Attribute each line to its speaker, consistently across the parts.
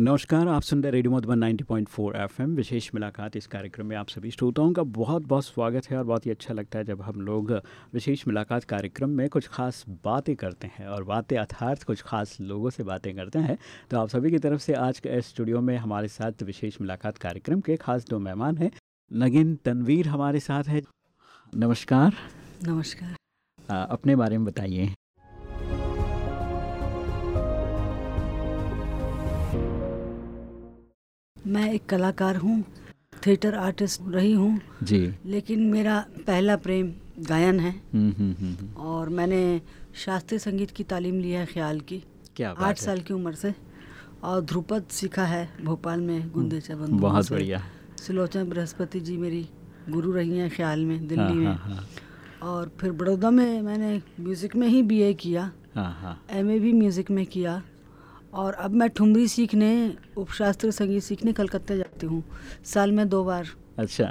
Speaker 1: नमस्कार आप सुन रहे रेडियो मधुबन 90.4 एफएम। विशेष मुलाकात इस कार्यक्रम में आप सभी श्रोताओं का बहुत बहुत स्वागत है और बहुत ही अच्छा लगता है जब हम लोग विशेष मुलाकात कार्यक्रम में कुछ खास बातें करते हैं और बातें अर्थात कुछ खास लोगों से बातें करते हैं। तो आप सभी की तरफ़ से आज के स्टूडियो में हमारे साथ विशेष मुलाकात कार्यक्रम के खास दो मेहमान हैं। नगिन तनवीर हमारे साथ है। नमस्कार।
Speaker 2: नमस्कार।
Speaker 1: आ, अपने बारे में बताइए।
Speaker 2: मैं एक कलाकार हूँ थिएटर आर्टिस्ट रही हूँ।
Speaker 1: जी।
Speaker 2: लेकिन मेरा पहला प्रेम गायन है।
Speaker 1: हम्म हम्म हम्म।
Speaker 2: और मैंने शास्त्रीय संगीत की तालीम ली है ख्याल की।
Speaker 1: क्या बात
Speaker 2: आठ
Speaker 1: है।
Speaker 2: साल की उम्र से। और ध्रुपद सीखा है भोपाल में गुंदेचा बंधुओं
Speaker 1: बहुत बढ़िया।
Speaker 2: सुलोचना बृहस्पति जी मेरी गुरु रही हैं ख्याल में
Speaker 1: हाँ
Speaker 2: दिल्ली में।
Speaker 1: हाँ हाँ।
Speaker 2: और फिर बड़ौदा में मैंने म्यूज़िक में ही बीए किया।
Speaker 1: हाँ हाँ।
Speaker 2: एमए भी म्यूज़िक में किया। और अब मैं ठुमरी सीखने उपशास्त्रीय संगीत सीखने कलकत्ता जाती हूँ। साल में दो बार।
Speaker 1: अच्छा।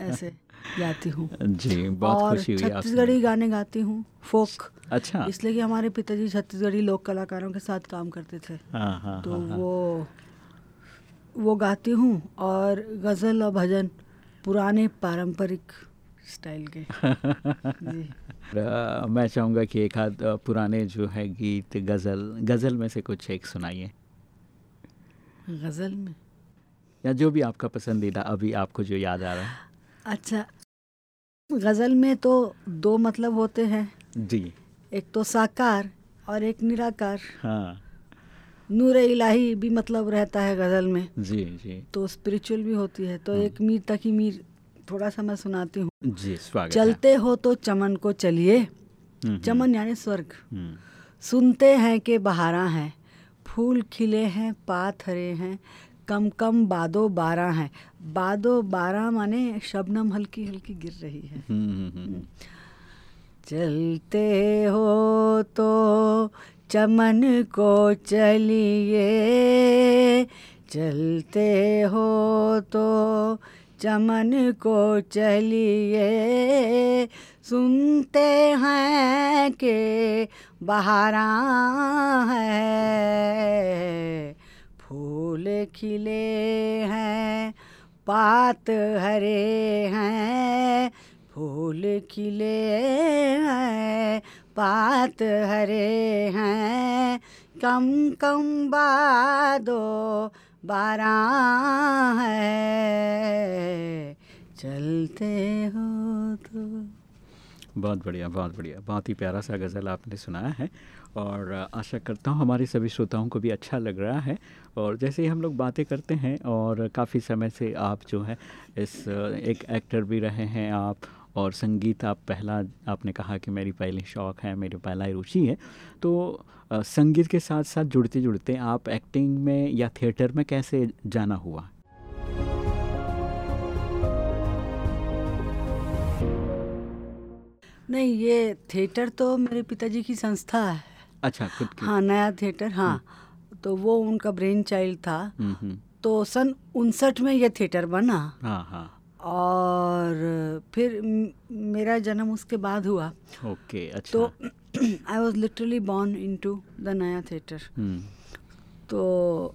Speaker 2: ऐसे जाती हूँ।
Speaker 1: जी बहुत
Speaker 2: और
Speaker 1: खुशी हुई
Speaker 2: छत्तीसगढ़ी गाने गाती हूँ फोक।
Speaker 1: अच्छा।
Speaker 2: इसलिए कि हमारे पिताजी छत्तीसगढ़ी लोक कलाकारों के साथ काम करते थे।
Speaker 1: हाँ हाँ
Speaker 2: तो
Speaker 1: हाँ, हाँ।
Speaker 2: वो वो गाती हूँ और गज़ल और भजन पुराने पारंपरिक स्टाइल के। जी।
Speaker 1: मैं चाहूँगा कि एक आध पुराने जो है गीत गज़ल गज़ल में से कुछ एक सुनाइए।
Speaker 2: गज़ल में?
Speaker 1: या जो भी आपका पसंदीदा अभी आपको जो याद आ रहा है।
Speaker 2: अच्छा गज़ल में तो दो मतलब होते हैं।
Speaker 1: जी।
Speaker 2: एक तो साकार और एक निराकार।
Speaker 1: हाँ।
Speaker 2: नूर इलाही भी मतलब रहता है गज़ल में।
Speaker 1: जी जी।
Speaker 2: तो स्पिरिचुअल भी होती है। तो
Speaker 1: हम्म।
Speaker 2: एक मीर तक ही मीर थोड़ा सा मैं सुनाती हूँ।
Speaker 1: जी स्वागत
Speaker 2: चलते हो तो चमन को चलिए।
Speaker 1: हम्म,
Speaker 2: चमन यानी स्वर्ग।
Speaker 1: हम्म,
Speaker 2: सुनते हैं कि बहारा हैं। फूल खिले हैं पात हरे हैं कम कम बादो बारह हैं। बादो बारह माने शबनम हल्की हल्की गिर रही है।
Speaker 1: हम्म, हम्म, हम्म,
Speaker 2: चलते हो तो चमन को चलिए। चलते हो तो चमन को चलिए। सुनते हैं कि बहारा है। फूल खिले हैं, पात हरे हैं। फूल खिले हैं, पात हरे हैं। कम कम बादो बारह है। चलते हो तो।
Speaker 1: बहुत बढ़िया बहुत बढ़िया। बहुत ही प्यारा सा गज़ल आपने सुनाया है और आशा करता हूँ हमारे सभी श्रोताओं को भी अच्छा लग रहा है। और जैसे ही हम लोग बातें करते हैं और काफ़ी समय से आप जो है, इस एक एक्टर भी रहे हैं आप और संगीत आप पहला, आपने कहा कि मेरी पहली शौक़ है, मेरी पहला रुचि है तो संगीत के साथ साथ जुड़ते जुड़ते आप एक्टिंग में या थिएटर में कैसे जाना हुआ?
Speaker 2: नहीं ये थिएटर तो मेरे पिताजी की संस्था है।
Speaker 1: अच्छा खुद की।
Speaker 2: हाँ नया थिएटर हाँ। तो वो उनका ब्रेन चाइल्ड था।
Speaker 1: हम्म, हम्म,
Speaker 2: तो सन उनसठ में ये थिएटर बना।
Speaker 1: हाँ हाँ।
Speaker 2: और फिर मेरा जन्म उसके बाद हुआ।
Speaker 1: ओके okay, अच्छा।
Speaker 2: तो I was literally born into the Naya theatre तो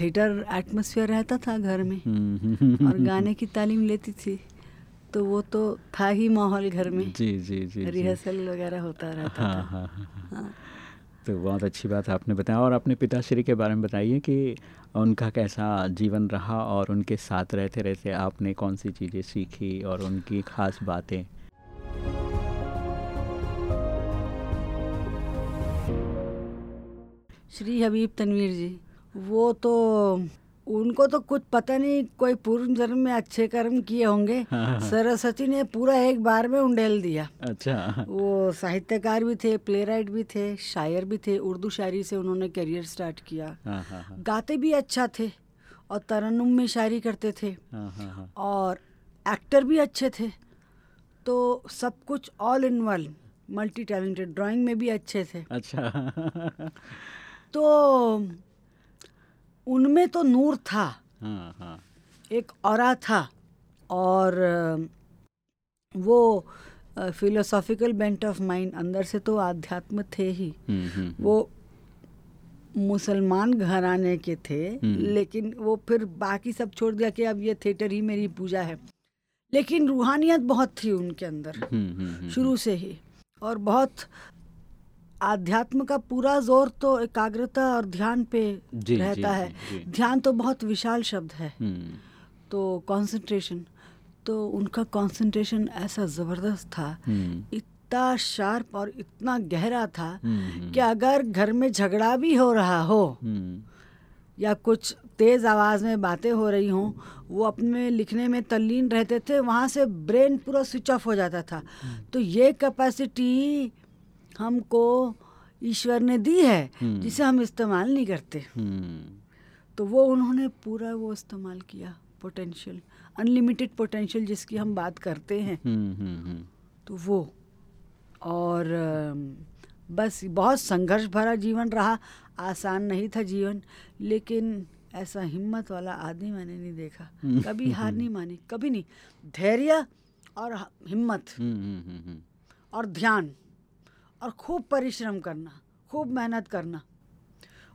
Speaker 2: थिएटर एटमोसफियर रहता था घर में।
Speaker 1: हम्म,
Speaker 2: और गाने की तालीम लेती थी। तो वो तो था ही माहौल घर में।
Speaker 1: जी जी जी जी।
Speaker 2: रिहर्सल वगैरह होता रहता
Speaker 1: हाँ
Speaker 2: था।
Speaker 1: हाँ हाँ। हाँ। तो बहुत अच्छी बात आपने बताया और अपने पिताश्री के बारे में बताइए कि उनका कैसा जीवन रहा और उनके साथ रहते रहते आपने कौन सी चीज़ें सीखी और उनकी खास बातें?
Speaker 2: श्री हबीब तनवीर जी, वो तो उनको तो कुछ पता नहीं कोई पूर्व जन्म में अच्छे कर्म किए होंगे।
Speaker 1: हाँ।
Speaker 2: सरस्वती ने पूरा एक बार में उंडेल दिया।
Speaker 1: अच्छा।
Speaker 2: वो साहित्यकार भी थे प्ले भी थे शायर भी थे उर्दू शायरी से उन्होंने करियर स्टार्ट किया।
Speaker 1: हाँ हाँ हाँ।
Speaker 2: गाते भी अच्छा थे और तरन्नुम में शायरी करते थे।
Speaker 1: हाँ हाँ हाँ।
Speaker 2: और एक्टर भी अच्छे थे। तो सब कुछ all in one multi talented drawing में भी अच्छे थे।
Speaker 1: अच्छा।
Speaker 2: तो उनमें तो नूर था।
Speaker 1: हाँ हाँ।
Speaker 2: एक और था और वो फिलोसॉफिकल बेंट ऑफ़ माइंड अंदर से तो आध्यात्म थे ही।
Speaker 1: हम्म, हम्म,
Speaker 2: वो मुसलमान घराने के थे
Speaker 1: हम्म।
Speaker 2: लेकिन वो फिर बाकी सब छोड़ दिया कि अब ये थिएटर ही मेरी पूजा है। लेकिन रूहानियत बहुत थी उनके अंदर
Speaker 1: हम्म, हम्म, हम्म,
Speaker 2: शुरू से ही। और बहुत आध्यात्म का पूरा ज़ोर तो एकाग्रता और ध्यान पे
Speaker 1: जी,
Speaker 2: रहता
Speaker 1: जी,
Speaker 2: है।
Speaker 1: जी, जी।
Speaker 2: ध्यान तो बहुत विशाल शब्द है।
Speaker 1: हम्म,
Speaker 2: तो कंसंट्रेशन तो उनका कंसंट्रेशन ऐसा ज़बरदस्त था
Speaker 1: हम्म,
Speaker 2: इतना शार्प और इतना गहरा था
Speaker 1: हम्म,
Speaker 2: कि अगर घर में झगड़ा भी हो रहा हो या कुछ तेज़ आवाज़ में बातें हो रही हों वो अपने लिखने में तल्लीन रहते थे वहाँ से ब्रेन पूरा स्विच ऑफ़ हो जाता था। तो ये कैपेसिटी हमको ईश्वर ने दी है
Speaker 1: हम्म।
Speaker 2: जिसे हम इस्तेमाल नहीं करते।
Speaker 1: हम्म,
Speaker 2: तो वो उन्होंने पूरा वो इस्तेमाल किया पोटेंशियल अनलिमिटेड पोटेंशियल जिसकी हम बात करते हैं।
Speaker 1: हम्म,
Speaker 2: तो वो और बस बहुत संघर्ष भरा जीवन रहा आसान नहीं था जीवन लेकिन ऐसा हिम्मत वाला आदमी मैंने नहीं देखा। कभी हार नहीं मानी कभी नहीं। धैर्य और हिम्मत।
Speaker 1: हम्म, हम्म, हम्म, हम्म,
Speaker 2: और ध्यान। और खूब परिश्रम करना खूब मेहनत करना।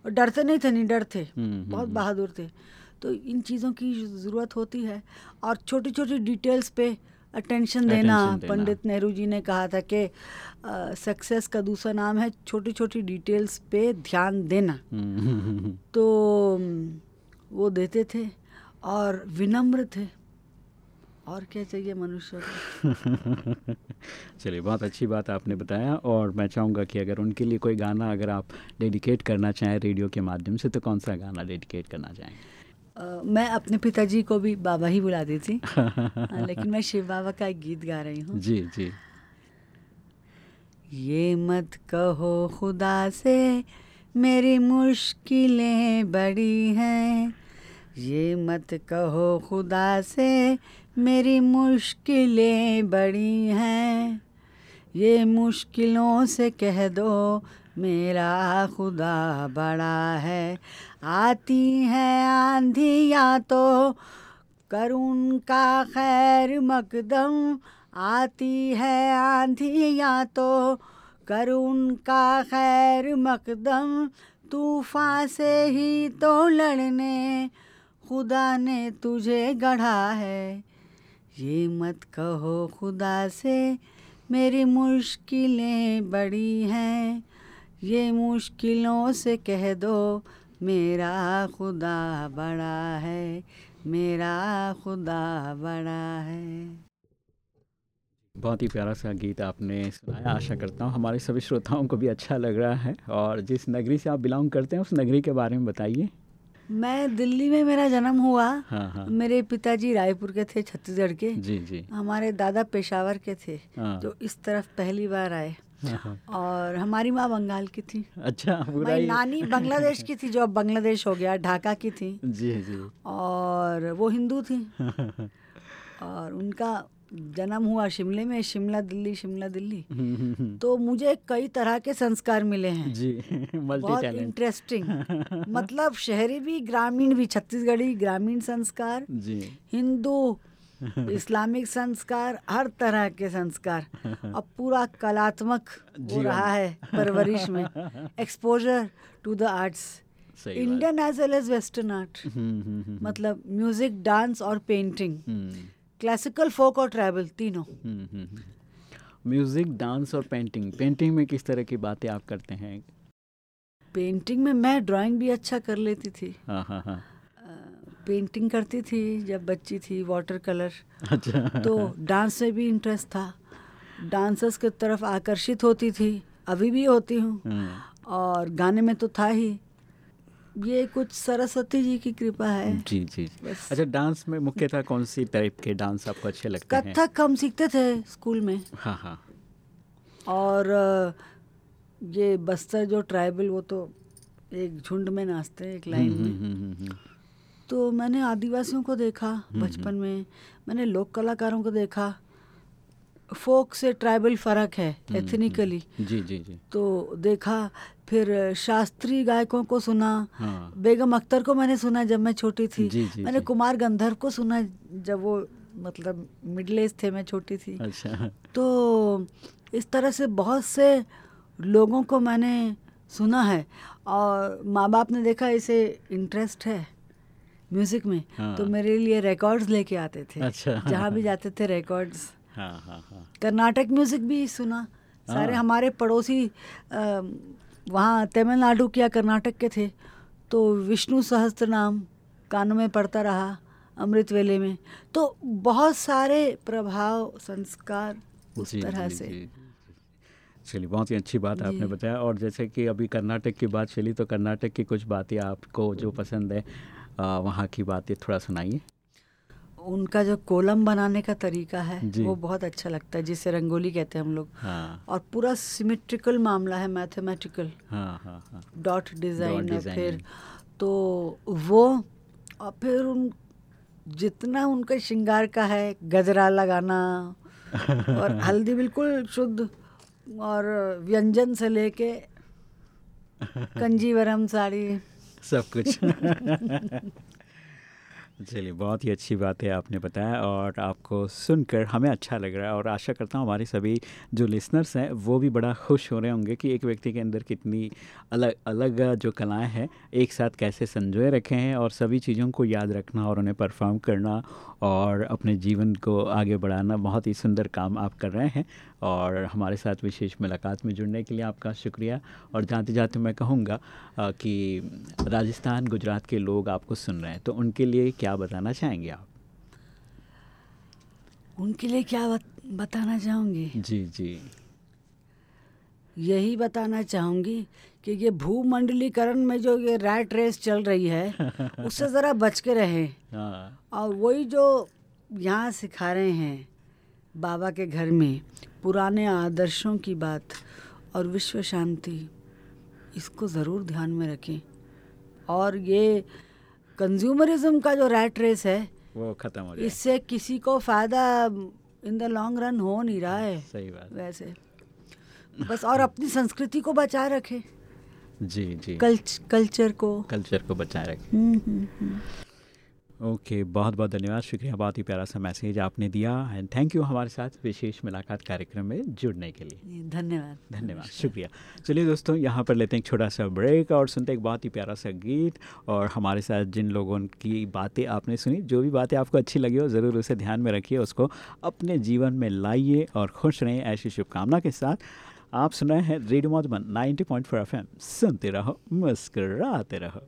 Speaker 2: और डरते नहीं थे नहीं डर थे
Speaker 1: हम्म,
Speaker 2: बहुत
Speaker 1: हम्म।
Speaker 2: बहादुर थे। तो इन चीज़ों की ज़रूरत होती है और छोटी छोटी डिटेल्स पे अटेंशन देना
Speaker 1: देना।
Speaker 2: पंडित नेहरू जी ने कहा था कि सक्सेस का दूसरा नाम है छोटी छोटी डिटेल्स पे ध्यान देना।
Speaker 1: हम्म, हम्म, हम्म,
Speaker 2: तो वो देते थे और विनम्र थे। और क्या चाहिए मनुष्य को?
Speaker 1: चलिए बहुत अच्छी बात आपने बताया और मैं चाहूँगा कि अगर उनके लिए कोई गाना अगर आप डेडिकेट करना चाहें रेडियो के माध्यम से तो कौन सा गाना डेडिकेट करना चाहेंगे?
Speaker 2: अ, मैं अपने पिताजी को भी बाबा ही बुलाती थी लेकिन मैं शिव बाबा का एक गीत गा रही हूँ।
Speaker 1: जी जी।
Speaker 2: ये मत कहो खुदा से मेरी मुश्किलें बड़ी हैं। ये मत कहो खुदा से मेरी मुश्किलें बड़ी हैं। ये मुश्किलों से कह दो, मेरा खुदा बड़ा है। आती है आंधियाँ तो करुण का खैर मकदम। आती है आंधियाँ तो करुण का खैर मकदम। तूफ़ान से ही तो लड़ने, खुदा ने तुझे गढ़ा है। ये मत कहो खुदा से, मेरी मुश्किलें बड़ी हैं। ये मुश्किलों से कह दो, मेरा खुदा बड़ा है, मेरा खुदा बड़ा है।
Speaker 1: बहुत ही प्यारा सा गीत आपने सुनाया। आशा करता हूँ हमारे सभी श्रोताओं को भी अच्छा लग रहा है। और जिस नगरी से आप बिलोंग करते हैं, उस नगरी के बारे में बताइए।
Speaker 2: मैं दिल्ली में मेरा जन्म हुआ।
Speaker 1: हाँ हाँ।
Speaker 2: मेरे पिताजी रायपुर के थे छत्तीसगढ़ के।
Speaker 1: जी जी।
Speaker 2: हमारे दादा पेशावर के थे
Speaker 1: हाँ।
Speaker 2: जो इस तरफ़ पहली बार आए।
Speaker 1: हाँ, हाँ।
Speaker 2: और हमारी माँ बंगाल की थी।
Speaker 1: अच्छा
Speaker 2: मेरी नानी बांग्लादेश की थी जो अब बांग्लादेश हो गया ढाका की थी।
Speaker 1: जी जी।
Speaker 2: और वो हिंदू थी। और उनका जन्म हुआ शिमले में शिमला दिल्ली शिमला दिल्ली। तो मुझे कई तरह के संस्कार मिले हैं।
Speaker 1: जी
Speaker 2: बहुत इंटरेस्टिंग मतलब शहरी भी ग्रामीण भी छत्तीसगढ़ी ग्रामीण संस्कार
Speaker 1: जी।
Speaker 2: हिंदू इस्लामिक संस्कार हर तरह के संस्कार। अब पूरा कलात्मक हो रहा है परवरिश में। Exposure to the arts Indian as well as western art मतलब म्यूज़िक डांस और पेंटिंग क्लासिकल फोक और ट्रैवल तीनों।
Speaker 1: हम्म, हम्म, हम्म। म्यूज़िक डांस और पेंटिंग पेंटिंग में किस तरह की बातें आप करते हैं?
Speaker 2: पेंटिंग में मैं ड्राइंग भी अच्छा कर लेती थी।
Speaker 1: हाँ हाँ हाँ।
Speaker 2: पेंटिंग करती थी जब बच्ची थी वाटर कलर
Speaker 1: अच्छा।
Speaker 2: तो डांस में भी इंटरेस्ट था। डांसर्स की तरफ़ आकर्षित होती थी। अभी भी होती हूँ।
Speaker 1: हम्म,
Speaker 2: और गाने में तो था ही। ये कुछ सरस्वती जी की कृपा है।
Speaker 1: जी जी जी। अच्छा डांस में मुख्यतः कौन सी टाइप के डांस आपको अच्छे लगते हैं?
Speaker 2: कथक हम सीखते थे स्कूल में।
Speaker 1: हाँ हाँ।
Speaker 2: और ये बस्तर जो ट्राइबल वो तो एक झुंड में नाचते हैं एक लाइन
Speaker 1: हम्म,
Speaker 2: में।
Speaker 1: हम्म, हम्म,
Speaker 2: तो मैंने आदिवासियों को देखा बचपन में। मैंने लोक कलाकारों को देखा। फोक से ट्राइबल फ़र्क है
Speaker 1: हम्म,
Speaker 2: एथनिकली
Speaker 1: जी जी जी।
Speaker 2: तो देखा फिर शास्त्रीय गायकों को सुना
Speaker 1: हाँ।
Speaker 2: बेगम अख्तर को मैंने सुना जब मैं छोटी थी।
Speaker 1: जी, जी,
Speaker 2: मैंने
Speaker 1: जी।
Speaker 2: कुमार गंधर्व को सुना जब वो मतलब मिडिल एज थे मैं छोटी थी।
Speaker 1: अच्छा।
Speaker 2: तो इस तरह से बहुत से लोगों को मैंने सुना है और माँ बाप ने देखा इसे इंटरेस्ट है म्यूज़िक में।
Speaker 1: हाँ।
Speaker 2: तो मेरे लिए रिकॉर्ड्स लेके आते थे।
Speaker 1: अच्छा।
Speaker 2: जहाँ भी जाते थे रिकॉर्ड्स
Speaker 1: हाँ हाँ हाँ।
Speaker 2: कर्नाटक म्यूज़िक भी सुना। सारे
Speaker 1: हाँ।
Speaker 2: हमारे पड़ोसी वहाँ तमिलनाडु के या कर्नाटक के थे तो विष्णु सहस्त्र नाम कानों में पड़ता रहा अमृत वेले में। तो बहुत सारे प्रभाव संस्कार उस
Speaker 1: जी,
Speaker 2: तरह
Speaker 1: जी,
Speaker 2: से।
Speaker 1: जी। चलिए बहुत ही अच्छी बात आपने बताया। और जैसे कि अभी कर्नाटक की बात चली तो कर्नाटक की कुछ बातें आपको जो पसंद है आ, वहाँ की बातें थोड़ा सुनाइए।
Speaker 2: उनका जो कोलम बनाने का तरीका है वो बहुत अच्छा लगता है जिसे रंगोली कहते हैं हम लोग।
Speaker 1: हाँ।
Speaker 2: और पूरा सिमेट्रिकल मामला है मैथमेटिकल
Speaker 1: हाँ हाँ हाँ।
Speaker 2: डॉट डिज़ाइन
Speaker 1: design
Speaker 2: फिर तो वो और फिर उन जितना उनका श्रृंगार का है गजरा लगाना और हल्दी बिल्कुल शुद्ध और व्यंजन से लेके कंजीवरम साड़ी।
Speaker 1: सब कुछ। चलिए, बहुत ही अच्छी बात है आपने बताया और आपको सुनकर हमें अच्छा लग रहा है और आशा करता हूँ हमारे सभी जो लिसनर्स हैं, वो भी बड़ा खुश हो रहे होंगे कि एक व्यक्ति के अंदर कितनी अलग अलग जो कलाएँ हैं, एक साथ कैसे संजोए रखे हैं और सभी चीज़ों को याद रखना और उन्हें परफॉर्म करना और अपने जीवन को आगे बढ़ाना, बहुत ही सुंदर काम आप कर रहे हैं। और हमारे साथ विशेष मुलाकात में जुड़ने के लिए आपका शुक्रिया। और जाते जाते मैं कहूँगा कि राजस्थान गुजरात के लोग आपको सुन रहे हैं तो उनके लिए क्या बताना चाहेंगे आप?
Speaker 2: उनके लिए क्या बत, बताना चाहूँगी?
Speaker 1: जी जी।
Speaker 2: यही बताना चाहूँगी कि ये भूमंडलीकरण में जो ये रैट रेस चल रही है उससे ज़रा बच के रहें।
Speaker 1: हाँ।
Speaker 2: और वही जो यहाँ सिखा रहे हैं बाबा के घर में पुराने आदर्शों की बात और विश्व शांति इसको ज़रूर ध्यान में रखें। और ये कंज्यूमरिज्म का जो रैट रेस है
Speaker 1: वो ख़त्म हो जाए
Speaker 2: इससे किसी को फ़ायदा इन द लॉन्ग रन हो नहीं रहा है।
Speaker 1: सही बात।
Speaker 2: वैसे। बस और अपनी संस्कृति को बचाए रखें।
Speaker 1: जी जी।
Speaker 2: कल्च, कल्चर को।
Speaker 1: कल्चर को बचाए रखें। ओके बहुत बहुत धन्यवाद। शुक्रिया बहुत ही प्यारा सा मैसेज आपने दिया एंड थैंक यू हमारे साथ विशेष मुलाकात कार्यक्रम में जुड़ने के लिए।
Speaker 2: धन्यवाद।
Speaker 1: धन्यवाद शुक्रिया। चलिए दोस्तों यहाँ पर लेते हैं एक छोटा सा ब्रेक और सुनते हैं एक बहुत ही प्यारा सा गीत और हमारे साथ जिन लोगों की बातें आपने सुनी जो भी बातें आपको अच्छी लगी हो ज़रूर उसे ध्यान में रखिए उसको अपने जीवन में लाइए और खुश रहें ऐसी शुभकामना के साथ। आप सुन रहे हैं रेडियो मधुबन 90.4 पॉइंट सुनते रहो मुस्कराते रहो।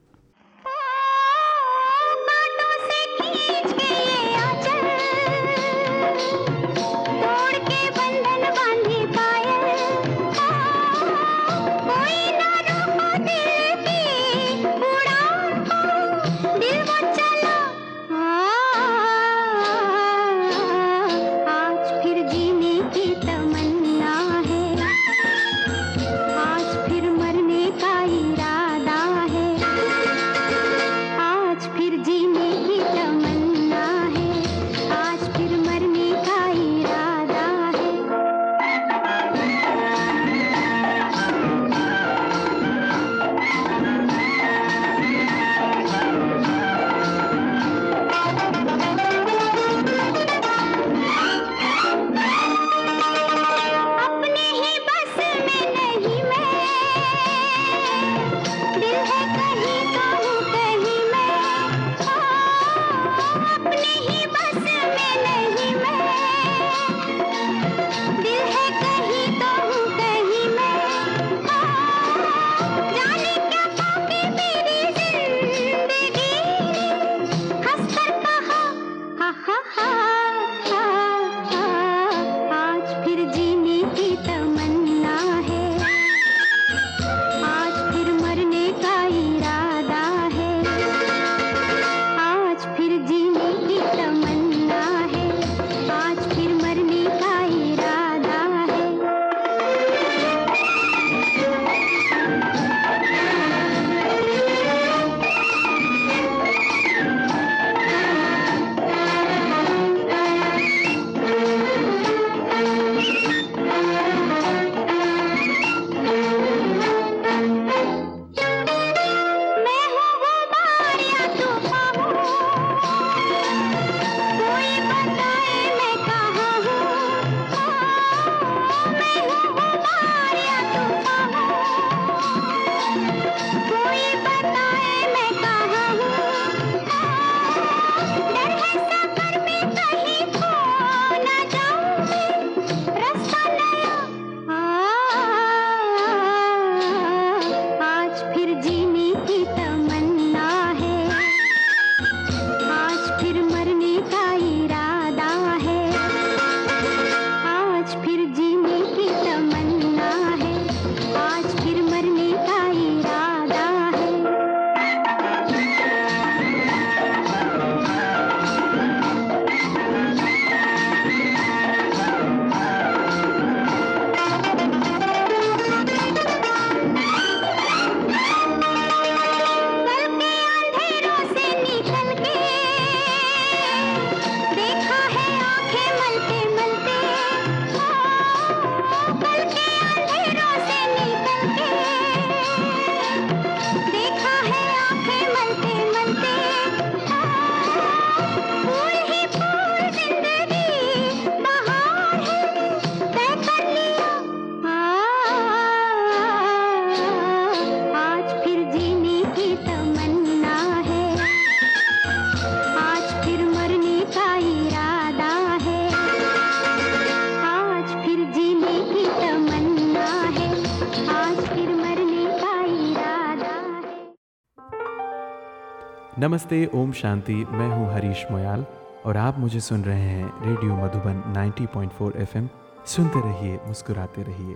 Speaker 3: नमस्ते, ओम शांति। मैं हूँ हरीश मोयाल और आप मुझे सुन रहे हैं रेडियो मधुबन 90.4 एफएम। सुनते रहिए, मुस्कुराते रहिए।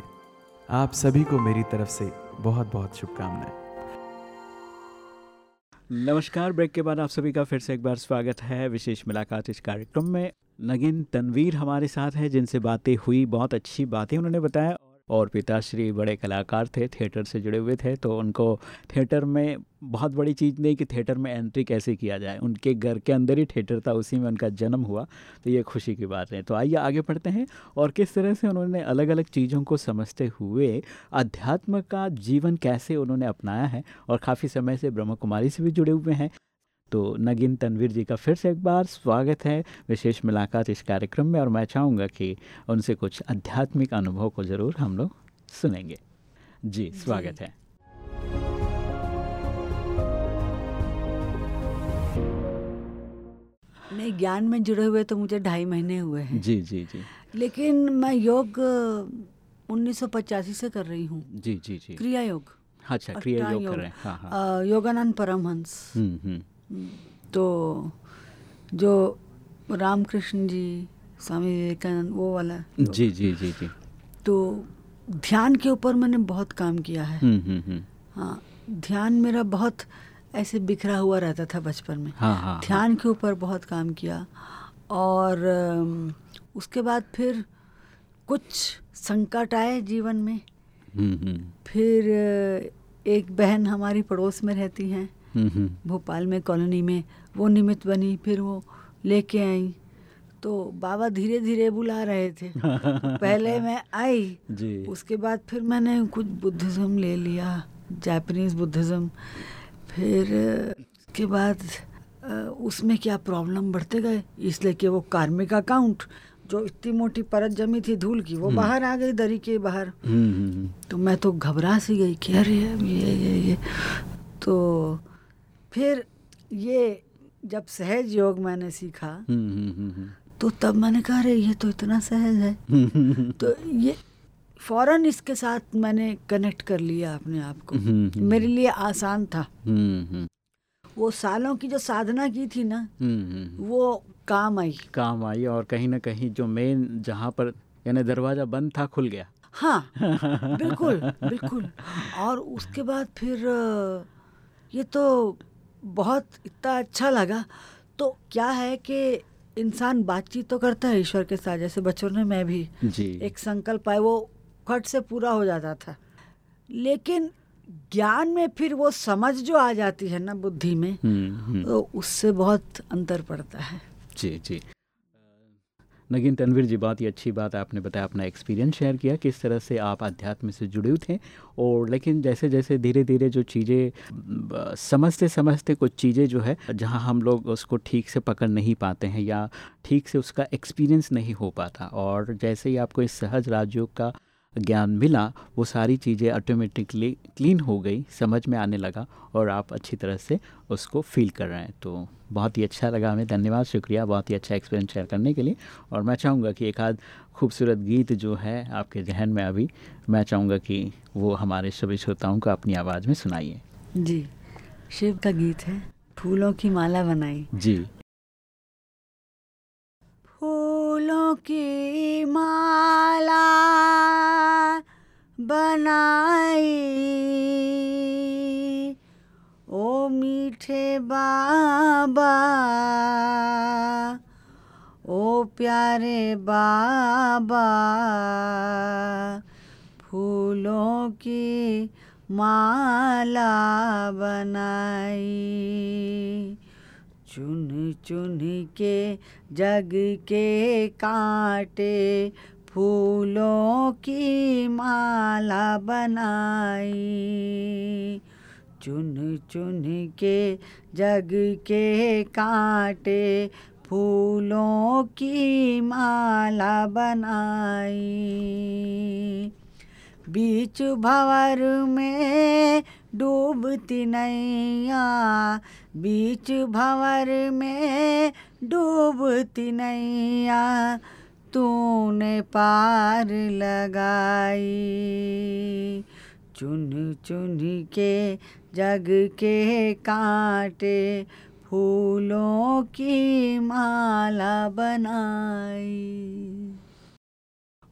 Speaker 3: आप सभी को मेरी तरफ़ से बहुत बहुत शुभकामनाएँ।
Speaker 1: नमस्कार, ब्रेक के बाद आप सभी का फिर से एक बार स्वागत है विशेष मुलाकात इस कार्यक्रम में। नगिन तनवीर हमारे साथ है, जिनसे बातें हुई, बहुत अच्छी बातें उन्होंने बताया और पिताश्री बड़े कलाकार थे, थिएटर से जुड़े हुए थे तो उनको थिएटर में बहुत बड़ी चीज़ नहीं कि थिएटर में एंट्री कैसे किया जाए। उनके घर के अंदर ही थिएटर था, उसी में उनका जन्म हुआ तो ये खुशी की बात है तो आइए आगे पढ़ते हैं, और किस तरह से उन्होंने अलग अलग चीज़ों को समझते हुए अध्यात्म का जीवन कैसे उन्होंने अपनाया है, और काफ़ी समय से ब्रह्म कुमारी से भी जुड़े हुए हैं। तो नगिन तनवीर जी का फिर से एक बार स्वागत है। विशेष मुलाकात इस कार्यक्रम में और मैं चाहूँगा कि उनसे कुछ आध्यात्मिक अनुभव को ज़रूर हम लोग सुनेंगे। जी स्वागत है।
Speaker 2: नहीं ज्ञान में जुड़े हुए तो मुझे ढाई महीने हुए हैं।
Speaker 1: जी जी जी।
Speaker 2: लेकिन मैं योग उन्नीस सौ पचासी से कर रही हूँ।
Speaker 1: जी जी जी।
Speaker 2: क्रिया योग
Speaker 1: अच्छा क्रिया
Speaker 2: अष्टांग
Speaker 1: योग कर रहे हैं। हाँ हाँ।
Speaker 2: योगानंद परमहंस।
Speaker 1: हम्म हम्म।
Speaker 2: तो जो रामकृष्ण जी स्वामी विवेकानंद वो वाला।
Speaker 1: जी जी जी जी।
Speaker 2: तो ध्यान के ऊपर मैंने बहुत काम किया है।
Speaker 1: हम्म हम्म हम्म।
Speaker 2: हाँ ध्यान मेरा बहुत ऐसे बिखरा हुआ रहता था बचपन में।
Speaker 1: हाँ हाँ
Speaker 2: ध्यान हाँ. के ऊपर बहुत काम किया और उसके बाद फिर कुछ संकट आए जीवन में। फिर एक बहन हमारी पड़ोस में रहती हैं। भोपाल में कॉलोनी में वो निमित्त बनी फिर वो लेके आई। तो बाबा धीरे धीरे बुला रहे थे। पहले मैं आई
Speaker 1: जी।
Speaker 2: उसके बाद फिर मैंने कुछ बुद्धिज़्म ले लिया जापानीज़ बुद्धिज़्म। फिर उसके बाद उसमें क्या प्रॉब्लम बढ़ते गए? इसलिए कि वो कार्मिक अकाउंट जो इतनी मोटी परत जमी थी धूल की वो बाहर आ गई दरी के बाहर।
Speaker 1: हम्म हम्म
Speaker 2: तो मैं तो घबरा सी गई कि अरे ये ये ये। तो फिर ये जब सहज योग मैंने सीखा
Speaker 1: हम्म हम्म हम्म
Speaker 2: तो तब मैंने कहा अरे ये तो इतना सहज है। तो ये फ़ौरन इसके साथ मैंने कनेक्ट कर लिया अपने आप को। मेरे लिए आसान था। वो सालों की जो साधना की थी ना वो काम आई।
Speaker 1: काम आई और कहीं ना कहीं जो मेन जहाँ पर यानी दरवाज़ा बंद था खुल गया।
Speaker 2: हाँ बिल्कुल बिल्कुल। और उसके बाद फिर ये तो बहुत इतना अच्छा लगा। तो क्या है कि इंसान बातचीत तो करता है ईश्वर के साथ जैसे बच्चों ने मैं भी
Speaker 1: जी।
Speaker 2: एक संकल्प आए वो खट से पूरा हो जाता था। लेकिन ज्ञान में फिर वो समझ जो आ जाती है ना बुद्धि में
Speaker 1: हुँ, हुँ।
Speaker 2: तो उससे बहुत अंतर पड़ता है।
Speaker 1: जी जी। नगीन तनवीर जी, बहुत ही अच्छी बात है आपने बताया, अपना एक्सपीरियंस शेयर किया किस तरह से आप अध्यात्म से जुड़े हुए थे। और लेकिन जैसे जैसे धीरे धीरे जो चीज़ें समझते समझते कुछ चीज़ें जो है, जहाँ हम लोग उसको ठीक से पकड़ नहीं पाते हैं या ठीक से उसका एक्सपीरियंस नहीं हो पाता। और जैसे ही आपको इस सहज राजयोग का ज्ञान मिला वो सारी चीज़ें ऑटोमेटिकली क्लीन हो गई समझ में आने लगा और आप अच्छी तरह से उसको फील कर रहे हैं। तो बहुत ही अच्छा लगा हमें धन्यवाद शुक्रिया बहुत ही अच्छा एक्सपीरियंस शेयर करने के लिए। और मैं चाहूँगा कि एक आध खूबसूरत गीत जो है आपके जहन में अभी मैं चाहूँगा कि वो हमारे सभी श्रोताओं को अपनी आवाज़ में सुनाइए।
Speaker 2: जी शिव का गीत है फूलों की माला बनाई।
Speaker 1: जी।
Speaker 2: फूलों की माला बनाई ओ मीठे बाबा, ओ प्यारे बाबा, फूलों की माला बनाई। चुन चुन के जग के कांटे फूलों की माला बनाई। चुन चुन के, जग के कांटे फूलों की माला बनाई। बीच भंवर में डूबती नैया, बीच भंवर में डूबती नैया तूने पार लगाई। चुन चुन के जग के कांटे फूलों की माला बनाई।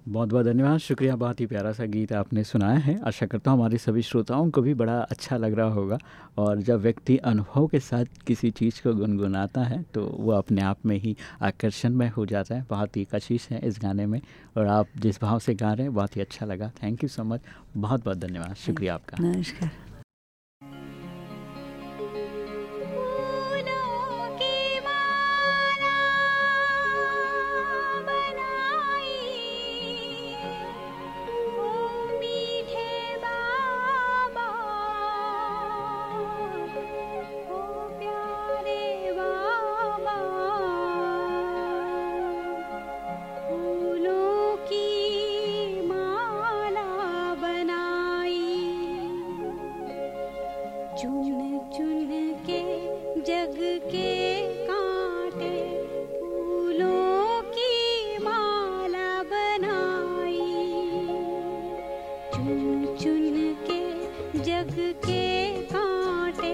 Speaker 1: बहुत बहुत धन्यवाद। शुक्रिया, बहुत ही प्यारा सा गीत आपने सुनाया है। आशा करता हूँ हमारे सभी श्रोताओं को भी बड़ा अच्छा लग रहा होगा और जब व्यक्ति अनुभव के साथ किसी चीज़ को गुनगुनाता है तो वो अपने आप में ही आकर्षण में हो जाता है। बहुत ही कशिश है इस गाने में और आप जिस भाव से गा रहे हैं, बहुत ही अच्छा लगा। Thank you so much. बहुत बहुत धन्यवाद। शुक्रिया आपका।
Speaker 2: नमस्कार।
Speaker 4: कांटे